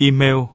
Email